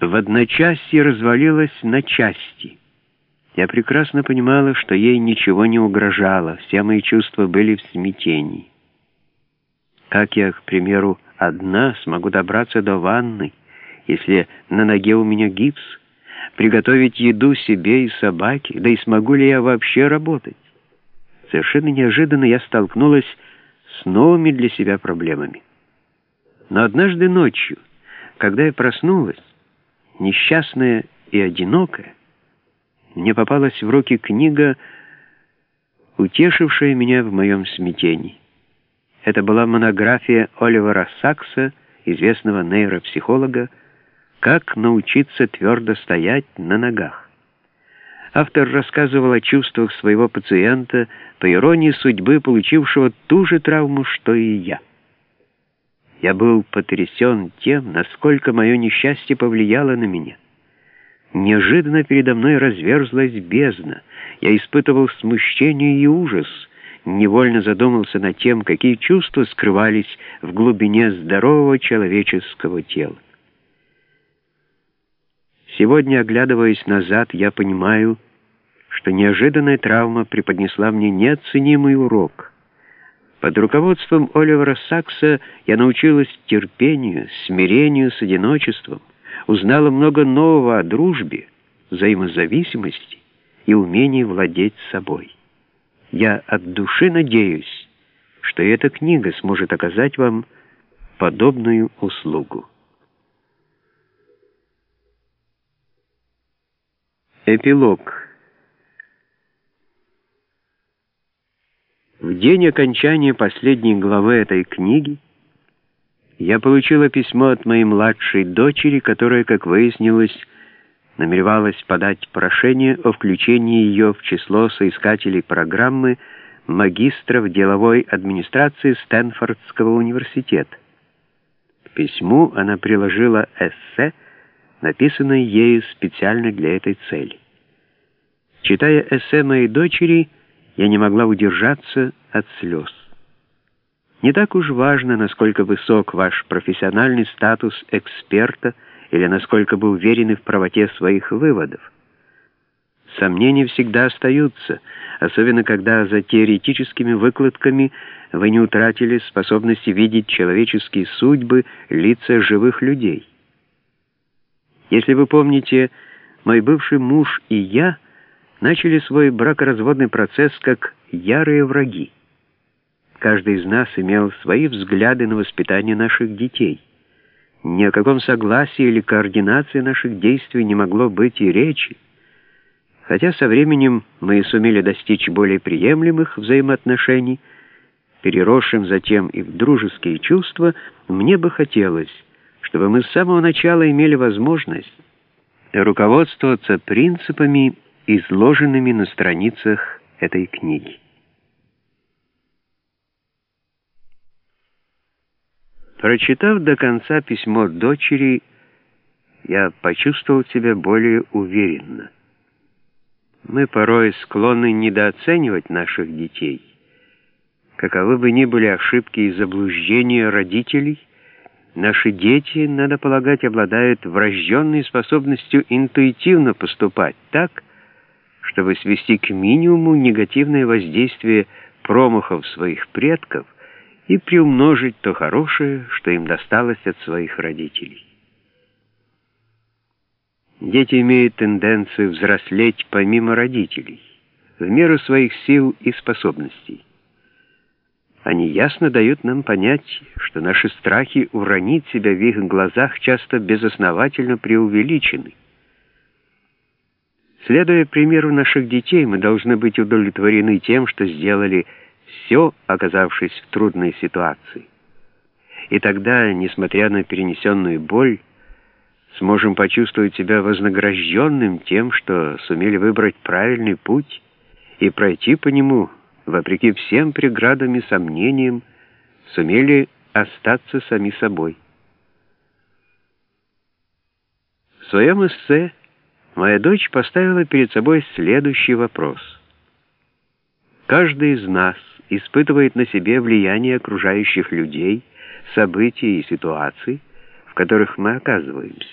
в одночасье развалилась на части. Я прекрасно понимала, что ей ничего не угрожало, все мои чувства были в смятении. Как я, к примеру, одна смогу добраться до ванны, если на ноге у меня гипс, приготовить еду себе и собаке, да и смогу ли я вообще работать? Совершенно неожиданно я столкнулась с новыми для себя проблемами. Но однажды ночью, когда я проснулась, несчастная и одинокая, мне попалась в руки книга, утешившая меня в моем смятении. Это была монография Оливера Сакса, известного нейропсихолога, «Как научиться твердо стоять на ногах». Автор рассказывал о чувствах своего пациента, по иронии судьбы, получившего ту же травму, что и я. Я был потрясен тем, насколько мое несчастье повлияло на меня. Неожиданно передо мной разверзлась бездна. Я испытывал смущение и ужас, невольно задумался над тем, какие чувства скрывались в глубине здорового человеческого тела. Сегодня, оглядываясь назад, я понимаю, что неожиданная травма преподнесла мне неоценимый урок — под руководством Оливера Сакса я научилась терпению, смирению с одиночеством, узнала много нового о дружбе, взаимозависимости и умении владеть собой. Я от души надеюсь, что эта книга сможет оказать вам подобную услугу. Эпилог В день окончания последней главы этой книги я получила письмо от моей младшей дочери, которая, как выяснилось, намеревалась подать прошение о включении ее в число соискателей программы магистров деловой администрации Стэнфордского университета. К письму она приложила эссе, написанное ею специально для этой цели. Читая эссе моей дочери, я не могла удержаться от слез. Не так уж важно, насколько высок ваш профессиональный статус эксперта или насколько вы уверены в правоте своих выводов. Сомнения всегда остаются, особенно когда за теоретическими выкладками вы не утратили способности видеть человеческие судьбы, лица живых людей. Если вы помните, мой бывший муж и я — начали свой бракоразводный процесс как ярые враги. Каждый из нас имел свои взгляды на воспитание наших детей. Ни о каком согласии или координации наших действий не могло быть и речи. Хотя со временем мы сумели достичь более приемлемых взаимоотношений, переросшим затем и в дружеские чувства, мне бы хотелось, чтобы мы с самого начала имели возможность руководствоваться принципами изложенными на страницах этой книги. Прочитав до конца письмо дочери, я почувствовал себя более уверенно. Мы порой склонны недооценивать наших детей. Каковы бы ни были ошибки и заблуждения родителей, наши дети, надо полагать, обладают врожденной способностью интуитивно поступать так, чтобы свести к минимуму негативное воздействие промахов своих предков и приумножить то хорошее, что им досталось от своих родителей. Дети имеют тенденцию взрослеть помимо родителей, в меру своих сил и способностей. Они ясно дают нам понять, что наши страхи уронить себя в их глазах часто безосновательно преувеличены. Следуя примеру наших детей, мы должны быть удовлетворены тем, что сделали все, оказавшись в трудной ситуации. И тогда, несмотря на перенесенную боль, сможем почувствовать себя вознагражденным тем, что сумели выбрать правильный путь и пройти по нему, вопреки всем преградам и сомнениям, сумели остаться сами собой. В своем эссе моя дочь поставила перед собой следующий вопрос. Каждый из нас испытывает на себе влияние окружающих людей, событий и ситуаций, в которых мы оказываемся.